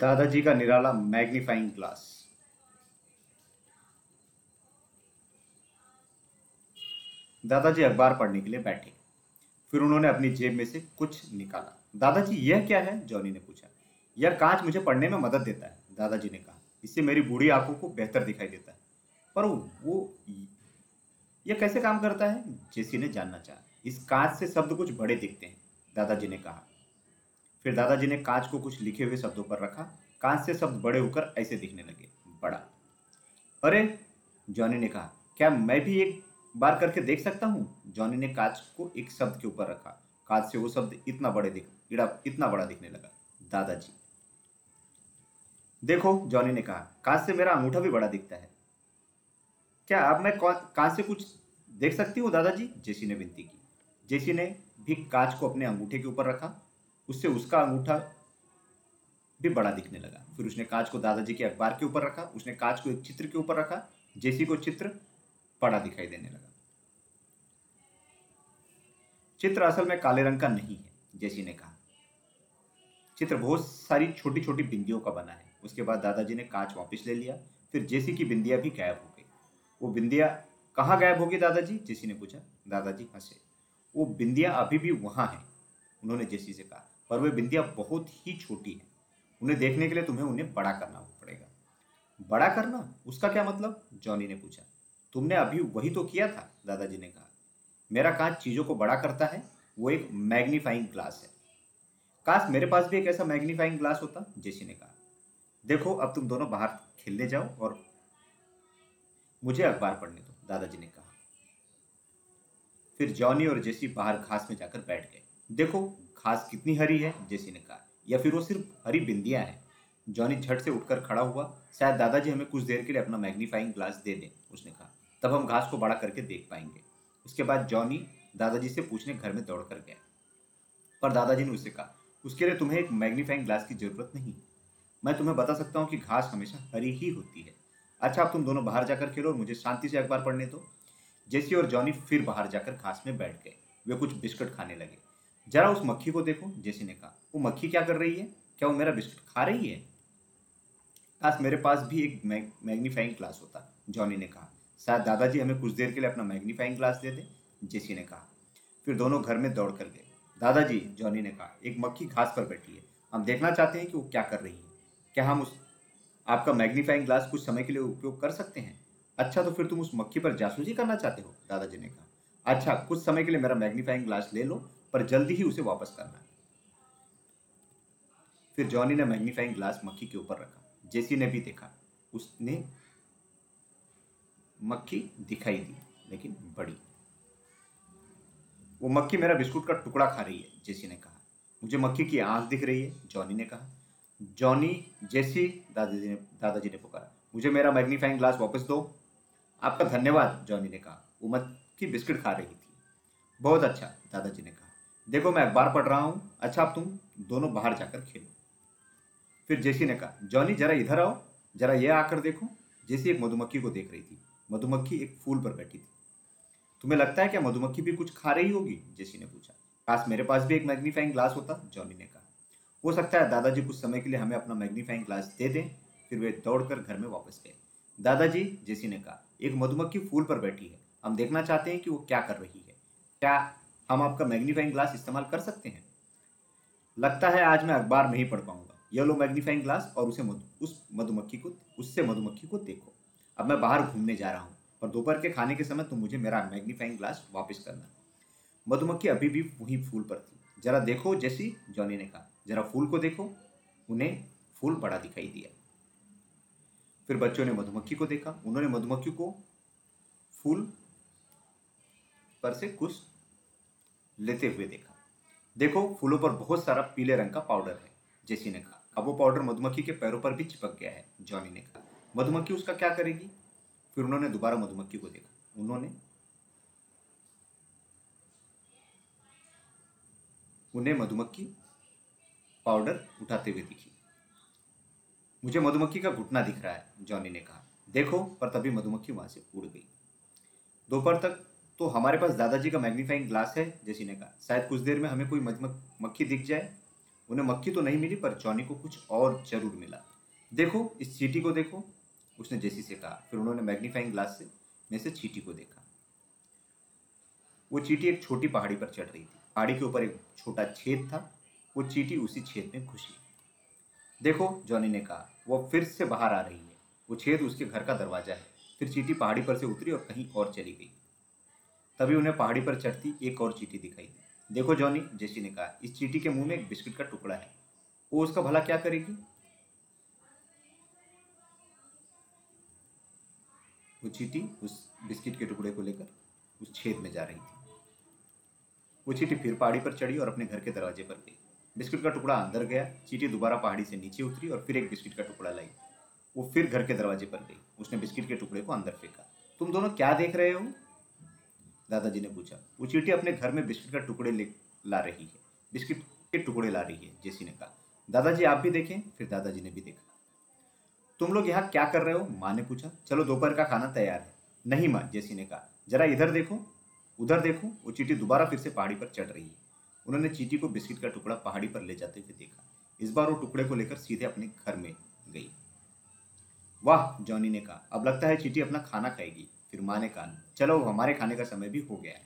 दादाजी का निराला magnifying glass. दादाजी अखबार पढ़ने के लिए बैठे। फिर उन्होंने अपनी जेब में से कुछ निकाला। दादाजी, यह क्या है? जॉनी ने पूछा। यह कांच मुझे पढ़ने में मदद देता है, दादाजी ने कहा। इससे मेरी बूढ़ी आँखों को बेहतर दिखाई देता है। पर वो, यह कैसे काम करता है? जेसी ने जानना चाहा। इस कांच से शब्द कुछ बड़े दिखते हैं, दादाजी ने कहा। फिर दादाजी ने कांच को कुछ लिखे हुए शब्दों पर रखा। कांच से शब्द बड़े होकर ऐसे दिखने लगे। बड़ा। अरे, जॉनी ने कहा, क्या मैं भी एक बार करके देख सकता हूँ? जॉनी ने कांच को एक शब्द के ऊपर रखा। कांच से वो शब्द इतना बड़े दिख, इड़ा, इतना बड़ा दिखने लगा। दादाजी। देखो, जॉनी ने कहा, कांच से मेरा अंगूठा भी बड़ा दिखता है। क्या अब मैं कांच से कुछ देख सकती हूँ, दादाजी? जेसी ने विनती की। जेसी ने भी कांच को अपने अंगूठे के ऊपर रखा। उससे उसका अंगूठा भी बड़ा दिखने लगा। फिर उसने कांच को दादाजी के अखबार के ऊपर रखा, उसने कांच को एक चित्र के ऊपर रखा, जेसी को चित्र बड़ा दिखाई देने लगा। चित्र असल में काले रंग का नहीं है, जेसी ने कहा। चित्र बहुत सारी छोटी छोटी बिंदियों का बना है। उसके बाद दादाजी ने कांच वापस ले लिया, फिर जेसी की बिंदिया भी गायब हो गई। वो बिंदिया कहाँ गायब होगी दादाजी? जेसी ने पूछा। दादाजी हंसे। वो बिंदिया अभी भी वहाँ है, उन्होंने जेसी से कहा। पर वे बिंदिया बहुत ही छोटी है। उन्हें देखने के लिए तुम्हें उन्हें बड़ा करना पड़ेगा। बड़ा करना? उसका क्या मतलब? जॉनी ने पूछा। तुमने अभी वही तो किया था, दादाजी ने कहा। मेरा कांच चीज़ों को बड़ा करता है, वो एक मैग्नीफाइंग ग्लास है। काश मेरे पास भी एक ऐसा मैग्नीफाइंग ग्लास होता, जेसी ने कहा। देखो, अब तुम दोनों बाहर खेलने जाओ और मुझे अखबार पढ़ने दो, दादाजी ने कहा। फिर जॉनी और जेसी बाहर घास में जाकर बैठ गए। देखो घास कितनी हरी है? जेसी ने कहा। या फिर वो सिर्फ़ हरी बिंदियाँ हैं? जॉनी झट से उठकर खड़ा हुआ, शायद दादाजी हमें कुछ देर के लिए अपना मैग्नीफाइंग ग्लास दे दें, उसने कहा। तब हम घास को बड़ा करके देख पाएँगे। उसके बाद जॉनी दादाजी से पूछने घर में दौड़ कर गया। पर दादाजी ने उससे कहा, उसके लिए तुम्हें एक मैग्नीफाइंग ग्लास की ज़रूरत नहीं। मैं तुम्हें बता सकता हूँ कि घास हमेशा हरी ही होती है। अच्छा अब तुम दोनों बाहर जाकर खेलो और मुझे शांति से अखबार पढ़ने दो। जेसी और जॉनी फिर बाहर जाकर घास में बैठ गए। वे कुछ बिस्कुट खाने लगे। जरा उस मक्खी को देखो, जेसी ने कहा। वो मक्खी क्या कर रही है? क्या वो मेरा बिस्कुट खा रही है? काश मेरे पास भी एक मैग्नीफाइंग ग्लास होता, जॉनी ने कहा। शायद दादाजी हमें कुछ देर के लिए अपना मैग्नीफाइंग ग्लास दे दे, जेसी ने कहा। फिर दोनों घर में दौड़ कर गए। दादाजी, जॉनी ने कहा, एक मक्खी घास पर बैठी है। हम देखना चाहते हैं कि वो क्या कर रही है। क्या हम उस, आपका मैग्नीफाइंग ग्लास कुछ समय के लिए उपयोग कर सकते हैं? अच्छा तो फिर तुम उस मक्खी पर जासूसी करना चाहते हो? दादाजी ने कहा। अच्छा कुछ समय के लिए मेरा मैग्नीफाइंग ग्लास ले लो पर जल्दी ही उसे वापस करना फिर जॉनी ने मैग्नीफाइंग ग्लास मक्खी के ऊपर रखा। जेसी ने भी देखा। उसने मक्खी दिखाई दी, लेकिन बड़ी। वो मक्खी मेरा बिस्कुट का टुकड़ा खा रही है, जेसी ने कहा। मुझे मक्खी की आँख दिख रही है, जॉनी ने कहा। जॉनी, जेसी, दादाजी ने दादाजी ने पुकारा। मुझे मेरा मैग्नीफाइंग ग्लास वापस दो। आपका धन्यवाद, जॉनी ने कहा। वो मक्खी बिस्किट खा रही थी। बहुत अच्छा दादाजी ने देखो मैं अखबार पढ़ रहा हूँ अच्छा अब तुम दोनों बाहर जाकर खेलो। फिर जेसी ने कहा जॉनी जरा इधर आओ, जरा यह आकर देखो। जेसी एक मधुमक्खी को देख रही थी। मधुमक्खी एक फूल पर बैठी थी। तुम्हें लगता है क्या मधुमक्खी भी कुछ खा रही होगी? जेसी ने पूछा। काश मेरे पास भी एक मैग्नीफाइंग ग्लास होता जॉनी ने कहा। हो सकता है दादाजी कुछ समय के लिए हमें अपना मैग्नीफाइंग ग्लास दे दें, फिर वे दौड़कर घर में वापस गए। दादाजी, जेसी ने कहा, एक मधुमक्खी फूल पर बैठी है। हम देखना चाहते हैं कि वो क्या कर रही है। क्या हम आपका मैग्नीफाइंग ग्लास इस्तेमाल कर सकते हैं। लगता है आज मैं अखबार नहीं पढ़ पाऊँगा। ये लो मैग्नीफाइंग ग्लास और उसे मधु, उस मधुमक्खी को, उससे मधुमक्खी को देखो। अब मैं बाहर घूमने जा रहा हूँ, पर दोपहर के खाने के समय तुम मुझे मेरा मैग्नीफाइंग ग्लास वापस करना। मधुमक्खी अभी भी वहीं फूल पर थी। जरा देखो, जैसी जॉनी ने कहा। जरा फूल को देखो। उन्हें फूल बड़ा दिखाई दिया। फिर बच्चों ने मधुमक्खी को देखा। उन्होंने मधुमक्खी को फूल पर से कुछ लेते हुए देखा। देखो, फूलों पर बहुत सारा पीले रंग का पाउडर है, जेसी ने कहा। अब वो पाउडर मधुमक्खी के पैरों पर भी चिपक गया है जॉनी ने कहा। मधुमक्खी उसका क्या करेगी? फिर उन्होंने दोबारा मधुमक्खी को देखा। उन्होंने उन्हें मधुमक्खी पाउडर उठाते हुए दिखी। मुझे मधुमक्खी का घुटना दिख रहा है जॉनी ने कहा। देखो, पर तभी मधुमक्खी वहाँ से उड़ गई। दोपहर तक तो हमारे पास दादाजी का मैग्नीफाइंग ग्लास है, जैसी ने कहा। शायद कुछ देर में हमें कोई मधुमक्खी दिख जाए। उन्हें मक्खी तो नहीं मिली, पर जॉनी को कुछ और ज़रूर मिला। देखो, इस चीटी को देखो, उसने जेसी से कहा। फिर उन्होंने मैग्नीफाइंग ग्लास से में से चीटी को देखा। वो चीटी एक छोटी पहाड़ी पर चढ़ रही थी। पहाड़ी के ऊपर एक छोटा छेद था। वो चीटी उसी छेद में घुसी देखो, जॉनी ने कहा, वो फिर से बाहर आ रही है। वो छेद उसके घर का दरवाज़ा है। फिर चीटी पहाड़ी पर से उतरी और कहीं और चली गई। तभी उन्हें पहाड़ी पर चढ़ती एक और चीटी दिखाई। देखो, जॉनी, जेसी ने कहा, इस चीटी के मुँह में एक बिस्किट का टुकड़ा है। वो उसका भला क्या करेगी? वो चीटी उस बिस्किट के टुकड़े को लेकर उस छेद में जा रही थी। वो चीटी फिर पहाड़ी पर चढ़ी और अपने घर के दरवाजे पर गई। बिस्किट का टुकड़ा अंदर गया, चीटी दोबारा पहाड़ी से नीचे उतरी और फिर एक बिस्किट का टुकड़ा लाई। वो फिर घर के दरवाजे पर गई। उसने बिस्किट के टुकड़े को अंदर फेंका। तुम दोनों क्या देख रहे हो? दादाजी ने पूछा, वो चीटी अपने घर में बिस्किट का टुकड़े ले, ला रही है, बिस्किट के टुकड़े ला रही है, जेसी ने कहा। दादाजी, आप भी देखें, फिर दादाजी ने भी देखा। तुम लोग यहाँ क्या कर रहे हो? माँ ने पूछा। चलो, दोपहर का खाना तैयार है। नहीं माँ, जेसी ने कहा। जरा इधर देखो, उधर देखो, वो चीटी दोबारा फिर से पहाड़ी पर चढ़ रही है। उन्होंने चीटी को बिस्किट का टुकड़ा पहाड़ी पर ले जाते हुए देखा। इस बार वो टुकड़े को लेकर सीधे अपने घर में गई। वाह, जॉनी ने कहा। अब लगता है चीटी अपना खाना खाएगी। फिर माँ ने कहा, चलो, हमारे खाने का समय भी हो गया है।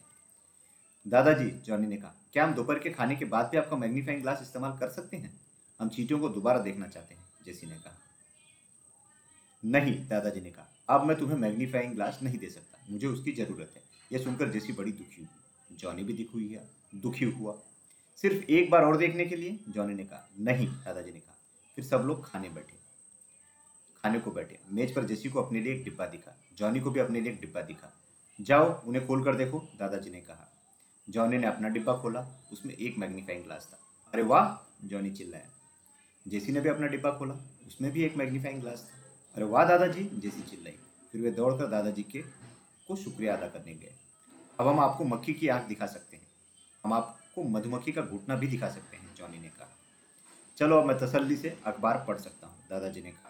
दादाजी, जॉनी ने कहा, क्या हम दोपहर के खाने के बाद भी आपका मैग्नीफाइंग ग्लास इस्तेमाल कर सकते हैं? हम चीटियों को दोबारा देखना चाहते हैं, जेसी ने कहा। नहीं, दादाजी ने कहा, अब मैं तुम्हें मैग्नीफाइंग ग्लास नहीं दे सकता। मुझे उसकी ज़रूरत है। यह सुनकर जेसी बड़ी दुखी हुई। जॉनी भी दुखी हुई दुखी हुआ। सिर्फ़ एक बार और देखने के लिए? जॉनी ने कहा, नहीं, दादाजी ने कहा। फिर सब लोग खाने बैठे। खाने को बैठे। मेज पर जेसी को अपने लिए एक डिब्बा दिखा। जॉनी को भी अपने लिए डिब्बा दिखा। जाओ, उन्हें खोल कर देखो, दादाजी ने कहा। जॉनी ने अपना डिब्बा खोला, उसमें एक मैग्नीफाइंग ग्लास था। अरे वाह, जॉनी चिल्लाया। जेसी ने भी अपना डिब्बा खोला, उसमें भी एक मैग्नीफाइंग ग्लास था। अरे वाह, दादाजी, जेसी चिल्लाई। फिर वे दौड़कर दादाजी के, को शुक्रिया अदा करने गए। अब हम आपको मक्खी की आँख दिखा सकते हैं। हम आपको मधुमक्खी का घुटना भी दिखा सकते हैं, जॉनी ने कहा। चलो, अब मैं तसल्ली से अखबार पढ़ सकता हूँ, दादाजी ने कहा।